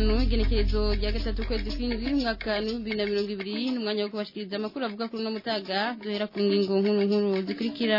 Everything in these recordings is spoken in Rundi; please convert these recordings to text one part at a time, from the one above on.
¿no? igenekerezo rya gatatu ukwezi kw'indwi umwaka n'ibihumbi na mirongo ibiri n'umwanya wo kubashikiriza amakuru avuga kuri uno mutaga duhera ku ngingo nkuru nkuru zikurikira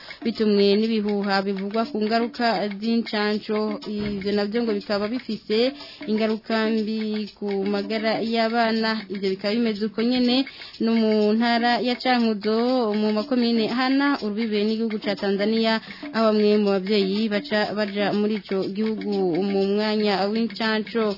bitumwe n'ibihuha bivugwa ku ngaruka z'incanco ibyo nabyo ngo bikaba bifise ingaruka mbi ku magara y'abana ibyo bikaba bimeze uko nyene no mu ntara ya Cankuzo mu makomine hana urubibe n'igihugu ca Tanzania abamwe mu babyeyi baca baja muri ico gihugu mu mwanya w'incanco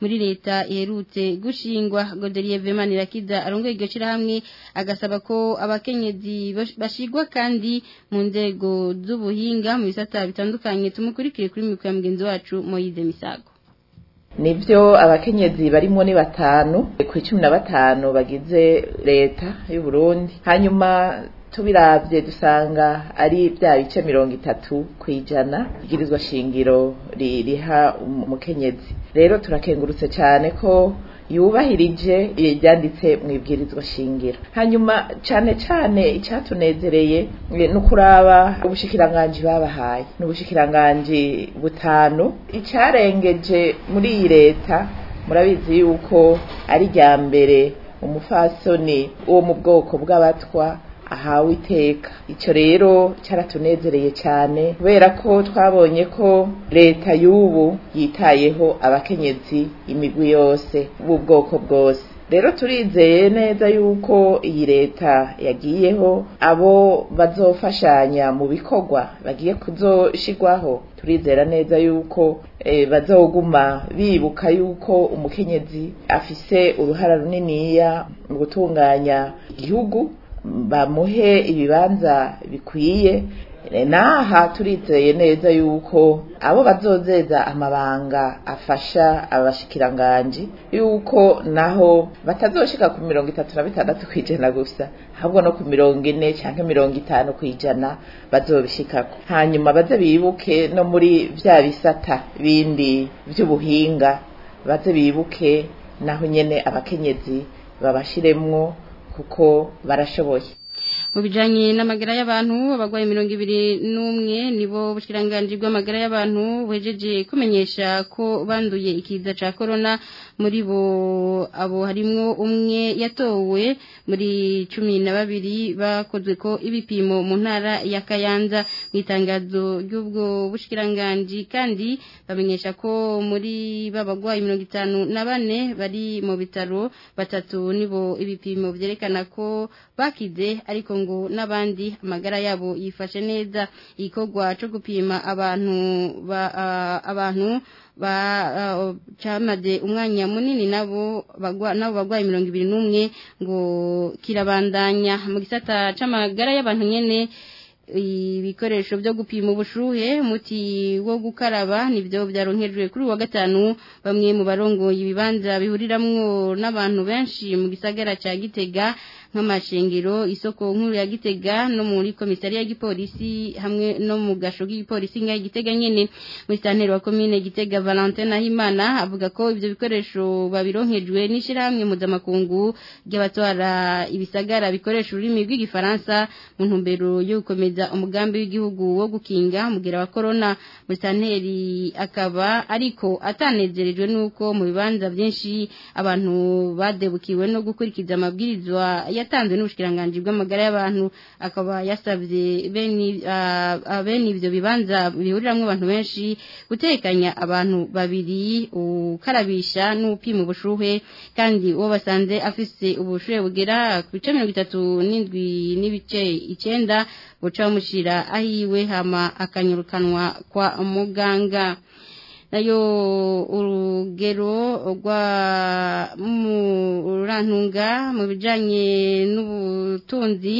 muri leta iherutse gushingwa goderiye vemani rakida arongoye iryo shyirahamwe agasaba ko abakenyezi bashigwa kandi mu nzego z'ubuhinga mu bisata bitandukanye tumukurikire kuri mikoro ya mugenzi wacu moyize misago nibyo abakenyezi barimo ni batanu ku icumi batanu bagize leta y'u Burundi hanyuma tubiravye dusanga ari bya bice mirongo itatu ku ijana igirizwa shingiro riha umukenyezi rero turakengurutse cyane ko yubahirije ibyanditse mu ibwirizwa shingiro hanyuma cyane cyane icyatunezereye eh, ni ukuraba ubushyikiranganji babahaye ni ubushikiranganji butanu icyarengeje muri iyi leta murabizi yuko ari irya mbere umufasoni wo mu bwoko bw'abatwa ahawe iteka icyo rero cyaratunezereye cyane kubera ko twabonye ko leta y'ubu yitayeho abakenyezi imigwi yose b'ubwoko bwose rero turizeye neza yuko iyi leta yagiyeho abo bazofashanya mu bikorwa bagiye kuzoshirwaho turizera neza yuko eh, bazoguma bibuka yuko umukenyezi afise uruhara runiniya mu gutunganya igihugu bamuhe ibibanza bikwiye n'aha turizeye neza yuko abo bazozeza amabanga afasha abashikiranganji yuko naho batazoshika ku mirongo itatu na bitandatu kw'ijana gusa ahubwo no ku mirongo ine canke mirongo itanu kw'ijana bazobishikako hanyuma baze bibuke no muri bya bisata bindi by’ubuhinga baze bibuke naho nyene abakenyezi babashiremwo kuko barashoboye mu bijyanye n'amagara y'abantu abarwayi mirongo ibiri n'umwe nibo bushiranganji bw'amagara y'abantu buhejeje kumenyesha ko banduye ikiza cya korona muri bo abo harimo umwe yatowe muri cumi na babiri bakozwe ko ibipimo mu ntara ya kayanza mu itangazo ry'ubwo bushikiranganji kandi bamenyesha ko muri babagwayi mirongo itanu na bane bari mu bitaro batatu nibo ibipimo byerekana ko bakize ariko ngo n'abandi amagara yabo yifashe neza igikorwa cyo gupima abantu abantu cyamaze umwanya munini nabo barwaye mirongo ibiri n'umwe ngo kirabandanya mu gisata cy'amagara y'abantu nyine ibikoresho byo gupima ubushuhe muti wo gukaraba nibyo byaronkejwe kuri wa gatanu bamwe mu barongoye ibibanza bihuriramo n'abantu benshi mu gisagara cya gitega nk'amashengero isoko nkuru ya gitega no muri komisari ya gipolisi hamwe no mu gasho k'igipolisi nka gitega nyene muri santeri wa commune gitega Valentine Ahimana avuga ko ibyo bikoresho babironkejwe n'ishiramwe mpuzamakungu ry'abatwara ibisagara bikoresha ururimi rw'igifaransa mu ntumbero yo gukomeza umugambi w'igihugu wo gukinga umugera wa corona muri santeri akaba ariko atanezerejwe n'uko mu bibanza byinshi abantu badebukiwe no gukurikiza amabwirizwa yatanzwe n'ubushyiranganji bw'amagara y'abantu akaba yasabye bene ibyo bibanza bihuriramo abantu benshi gutekanya abantu babiri ukarabisha n'upima ubushuhe kandi uwo basanze afise ubushuhe bugera ku bice mirongo itatu n'indwi n'ibice icyenda buca bamushyira ahiwe hama akanyirukanwa kwa muganga nayo urugero rwa murantunga mu bijyanye n'ubutunzi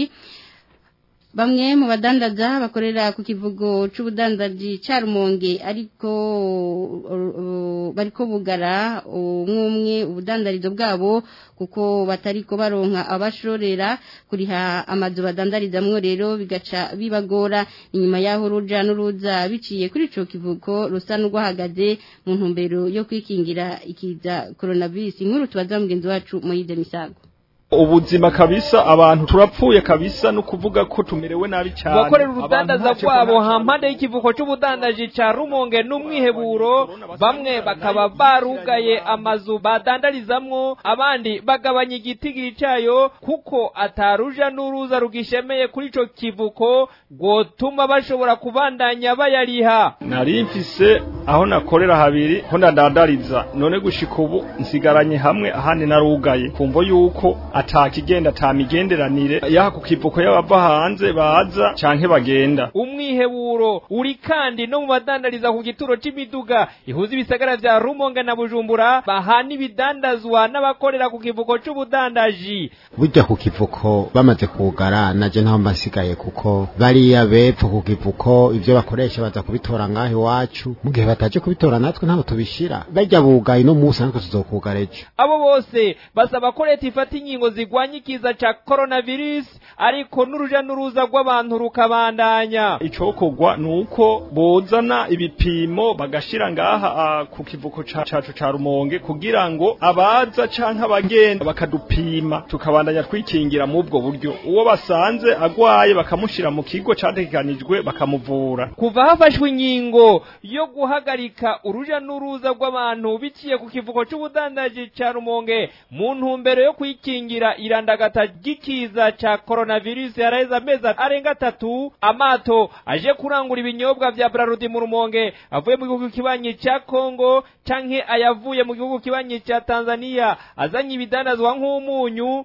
bamwe mu badandaza bakorera ku kivugo cy'ubudandaji cya rumonge ariko bariko bugara umwe ubudandarizo bwabo kuko batari ko baronka abashorera kuriha amazu badandarizamwo rero bigaca bibagora inyuma yaho uruja n'uruza biciye kuri ico kivugo rusa n'urwahagaze mu ntumbero yo kwikingira ikiza coronavirus inkuru tubaza mugenzi wacu Moyize Misago ubuzima kabisa abantu turapfuye kabisa no kuvuga ko tumerewe nabi cyane bakorera urudandaza rwabo hampande y'ikivuko cy'ubudandaji cya rumonge n'umwiheburo bamwe bakaba barugaye amazu badandarizamwo abandi bagabanya igitigiri cyayo kuko ataruja n'uruza rugishemeye kuri ico kivuko gotuma bashobora kubandanya bayariha nari mfise aho nakorera habiri ho ndadadariza none gushika ubu nsigaranye hamwe ahandi narugaye kumvo yuko atakigenda atamigenderanire yaha ku kivuko y'abava hanze baza canke bagenda umwiheburo uri kandi no mu badandariza ku gituro c'imiduga ihuza ibisagara bya Rumonga na Bujumbura bahana ibidandazwa n'abakorera ku kivuko cy’ubudandaji burya ku kivuko bamaze kugara naje ntaho mbasigaye kuko bariya bepfo ku kivuko ibyo bakoresha baza kubitora ngaho iwacu mu gihe bataje kubitora natwe ntabwo tubishira bajya bugaye no munsi natwe tuzokuga rejo abo bose basaba ko leta ifata inkingo zigwanya ikiza cya coronavirus ariko n’urujya n'uruza rw'abantu rukabandanya icyo icokogwa nuko bozana ibipimo bagashyira ngaha ah, ku kivuko cacu ca rumonge kugira ngo abaza cyangwa abagenda bakadupima tukabandanya twikingira mu ubwo buryo uwo basanze agwaye bakamushyira mu kigo cyateganijwe bakamuvura kuva hafashwe inkingo yo guha guhagarika uruja n'uruza rw'abantu biciye ku kivuko cy'ubudandaji cya Rumonge mu ntumbero yo kwikingira irandagata ry'ikiza cya coronavirus yaraheze amezi arenga atatu amato aje kurangura ibinyobwa bya Brarudi mu Rumonge avuye mu gihugu kibanyi cya Kongo canke ayavuye mu gihugu kibanyi cya Tanzania azanye ibidandazwa nk'umunyu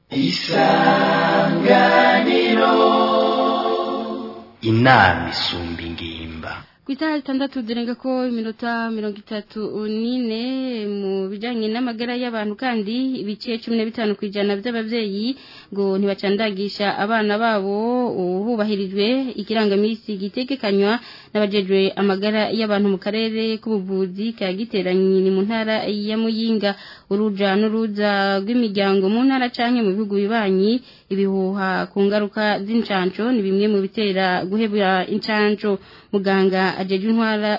isanganiro inama isumba ingimba ku isaha itandatu durenga ko iminota mirongo itatu n'ine mu bijyanye n'amagara y'abantu kandi ibice cumi na bitanu ku ijana by'ababyeyi ngo ntibacandagisha abana babo hubahirijwe ikirangamisi gitekekanywa n'abajejwe amagara y'abantu mu karere k'ubuvuzi ka giteranyi mu ntara ya muyinga uruja n'uruza rw'imiryango mu ntara canke mu bihugu bibanyi ibihuha ku ngaruka z'incanco ni bimwe mu bitera guhebura incanco muganga ajeje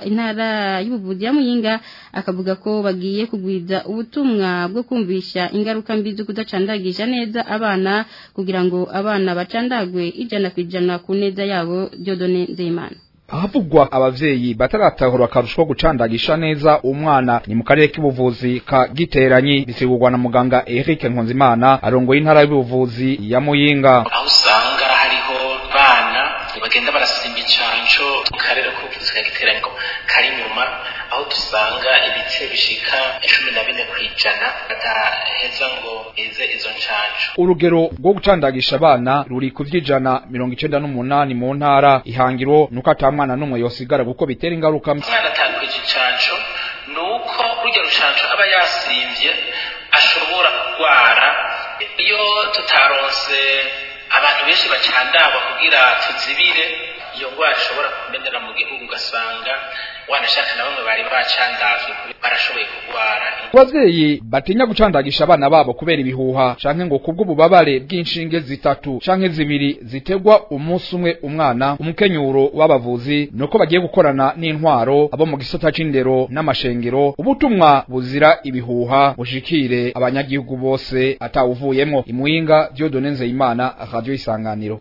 intara y'ubuvuzi ya muyinga akavuga ko bagiye kugwiza ubutumwa bwo kumvisha ingaruka mbi zo kudacandagisha neza abana kugira ngo abana bacandagwe ijana ku ijana ku neza yabo Dieudonne Nzeyimana ahavugwa abavyeyi bataratahura akarusho gucandagisha neza umwana ni mu karere k'ubuvuzi ka Giteranyi bisigurwa na muganga Eric Nkunzimana arongoye intara y'ubuvuzi ya Muyinga barasimba incanco mu karere k'ukizwa giterango kari inyuma aho dusanga ibice bishika cumi na bine kw'ijana badaheza ngo bize izo ncanco urugero rwo gucandagisha abana ruri ku by’ijana mirongo icyenda n'umunani mu ntara ihangiro nuko ata mwana n'umwe yosigara kuko bitera ingaruka umwana atakwije incanco nuko burya rucanco aba yasimvye ashobora kurwara iyo tutaronse abantu benshi bacandagwa kugira tuzibire iyo ndwara ishobora kumenera mu gihugu ugasanga abavyeyi batinya gucandagisha abana babo kubera ibihuha canke ngo kubw'ububabare bw'inshinge zitatu canke zibiri zitegwa umunsi umwe umwana umukenyuro w'abavuzi nuko bagiye gukorana n'intwaro abo mu gisata c'indero n'amashengero ubutumwa buzira ibihuha bushikire abanyagihugu bose imuinga imwinga nenze imana Radio Isanganiro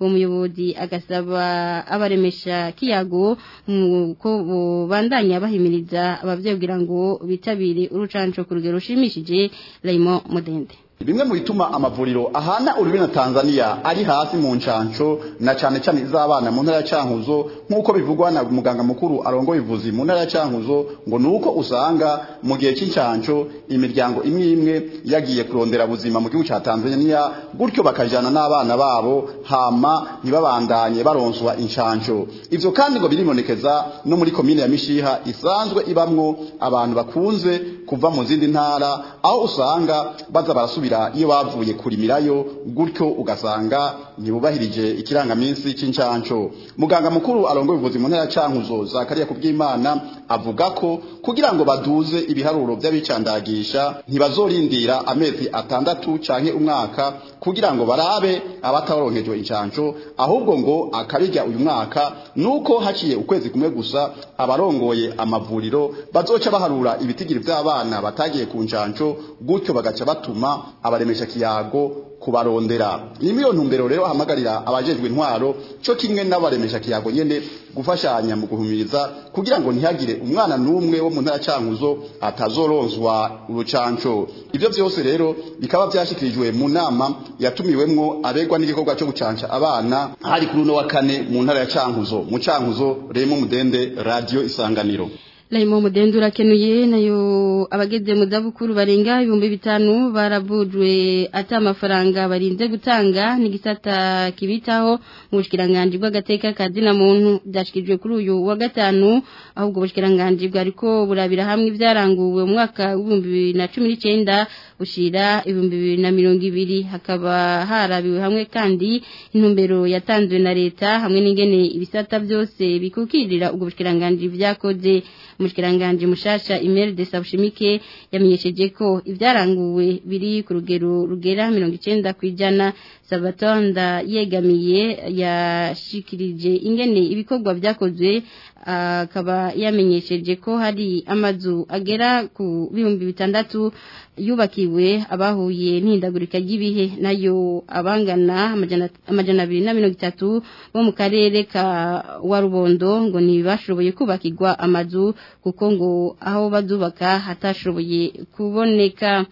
uwo muyobozi agasa barasaba abaremesha kiyago ko bandanya bahimiriza abavyeyi kugira ngo bitabire urucanco ku rugero rushimishije Raymond Mudende bimwe mu bituma amavuriro ahana urubi na Tanzania ari hasi mu ncanco na cyane cane izabana mu ntara ya Cankuzo nk'uko bivugwa na muganga mukuru arongo bivuzi mu ntara ya Cankuzo ngo nuko usanga mu gihe cy'incanco imiryango imwe imwe yagiye kurondera buzima mu gihugu cya Tanzania gutyo bakajyana n'abana babo hama ntibabandanye baronswa incanco ivyo kandi ngo biribonekeza no muri komine ya Mishiha isanzwe ibamwo abantu bakunze kuva mu zindi ntara aho usanga baza barasubira baburirira iyo bavuye kurimirayo gutyo ugasanga ntibubahirije ikirangaminsi cy'incanco muganga mukuru arongoye ubuvuzi mu ntara cankuzo zakariya kubw'imana avuga ko kugira ngo baduze ibiharuro by'abicandagisha ntibazorindira amezi atandatu canke umwaka kugira ngo barabe abataronkejwe incanco ahubwo ngo akabijya uyu mwaka nuko haciye ukwezi kumwe gusa abarongoye amavuriro bazoca baharura ibitigira by'abana batagiye ku ncanco gutyo bagaca batuma abaremesha kiyago kubarondera ni miliyoni ntumbero rero ahamagarira abajejwe intwaro cyo kimwe n'abaremesha kiyago nyene gufashanya mu guhumiriza kugira ngo ntihagire umwana n'umwe wo mu ntara cankuzo atazoronswa urucanco ivyo vyose rero bikaba byashyikirijwe mu nama yatumiwemo abegwa n'igikorwa cyo gucanca abana hari kuri uno wa kane mu ntara ya cankuzo mu cankuzo remo mudende radio isanganiro Laimo Mudendu urakenuye nayo abageze mu zabukuru barenga ibihumbi bitanu barabujwe ata amafaranga barinze gutanga n'igisata kibitaho mu bushikiranganje bw'agateka kazina muntu byashikijwe kuri uyu wa gatanu ahubwo bushikiranganje bwariko burabira hamwe byaranguwe mu mwaka wa 2019 bushira 2020 hakaba harabiwe hamwe kandi intumbero yatanzwe na leta hamwe n'ingene ibisata byose bikukirira ubwo bushikiranganje byakoze umushyikiranganji mushasha Imel de Sabushimike yamenyesheje ko ibyaranguwe biri ku rugero rugera 90 kujana Sabatonda yegamiye yashikirije ingene ibikorwa byakozwe akaba yamenyesheje ko hari amazu agera ku bihumbi bitandatu yubakiwe abahuye n'ihindagurika ry'ibihe nayo abangana amajana abiri na mirongo itatu bo mu karere ka wa rubondo ngo ntibashoboye kubakirwa amazu kuko ngo aho bazubaka hatashoboye kuboneka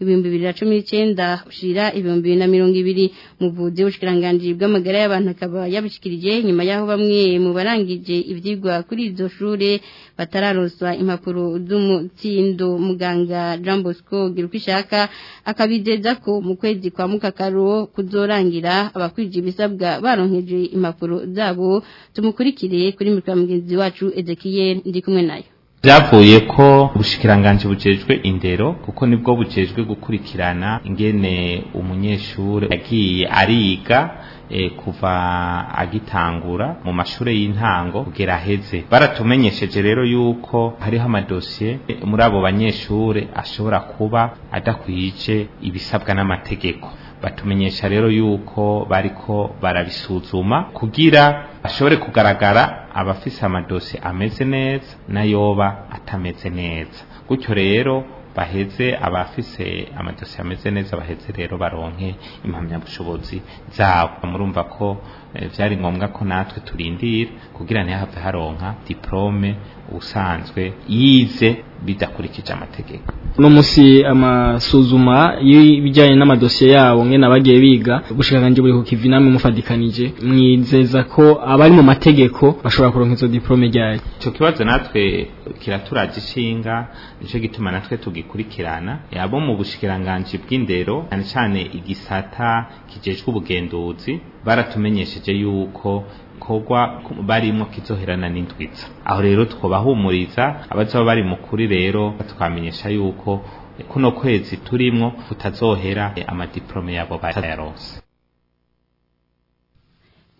ibihumbi bibiri na cumi n'icyenda ushyira ibihumbi bibiri na mirongo ibiri mu buvuzi w'ubushikiranganji bw'amagara y'abantu akaba yabushyikirije nyuma y'aho bamwe mu barangije ibyigwa kuri izo shuri batararonswa impapuro z'umutsindo muganga jean bosco gira akabizeza ko mu kwezi kwa mukakaro kuzorangira abakwije ibisabwa baronkeje impapuro zabo tumukurikire kuri mikoro mugenzi wacu Ezekiel ndi kumwe nayo byavuye ko ubushikiranganje bucejwe indero kuko nibwo bucejwe gukurikirana ingene umunyeshuri yagiye ariga e, kuva agitangura mu mashuri y'intango kugera heze baratumenyesheje rero yuko hariho amadosiye eh, muri abo banyeshuri ashobora kuba adakwije ibisabwa n'amategeko batumenyesha rero yuko bariko barabisuzuma kugira ashobore kugaragara abafise amadosi ameze neza n'ayoba atameze neza gutyo rero baheze abafise amadosi ameze neza baheze rero baronke impamyabushobozi zabo murumva ko byari eh, ngombwa ko natwe turindira kugira ntihave haronka diplome usanzwe yize bidakurikije amategeko uno munsi amasuzuma y'ibijyanye n'amadosiye yabo nkene abagiye biga gushikanganje buri kukivi namwe mufadikanije mwizeza ko abari mu mategeko bashobora kuronka izo diplome ryayo icyo kibazo natwe kiraturaje ishinga nicyo gituma natwe tugikurikirana yabo mu bushikiranganje bw'indero cyane cyane igisata kijejwe ubugenduzi baratumenyesheje yuko gikorwa barimo kizoherana n'indwitsa aho rero twobahumuriza abazaba bari mu kuri rero tukamenyesha yuko kuno kwezi turimo kutazohera eh, amadiplome yabo bayaronse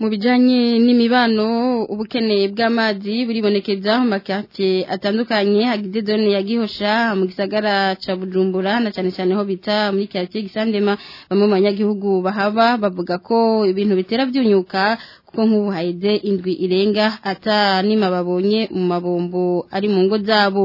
mu bijyanye n'imibano ubukene bw'amazi buribonekeza mu makaritsiye atandukanye hagize zone ya gihosha mu gisagara cya bujumbura na cyane cyane aho bita muri karitsiye gisandema bamwe mu banyagihugu bahaba bavuga ko ibintu bitera byunyuka kuko nk'ubu hahize indwi irenga ata nima babonye mu mabombo ari mu ngo zabo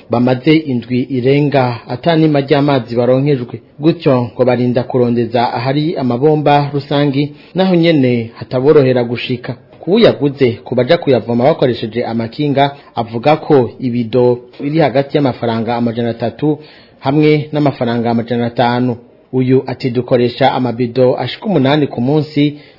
bamaze indwi irenga atani majya amazi baronkejwe gutyo ngo barinda kurondeza ahari amabomba rusange naho nyene hataborohera gushika kuyaguze ku bajya kuyavoma bakoresheje amakinga avuga ko ibido biri hagati y'amafaranga amajana atatu hamwe n'amafaranga amajana atanu uyu ati dukoresha amabido ashika umunani ku munsi